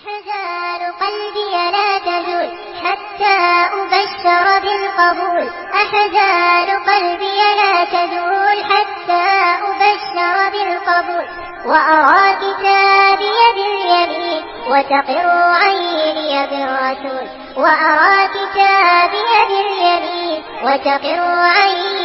أحزان قلبي لا تزول حتى أبشر بالقبول. أحزان قلبي لا تزول حتى أبشر بالقبول. وأرى كتابي باليمين وتقر عيني بالرسول. وأرى كتابي باليمين وتقر عيني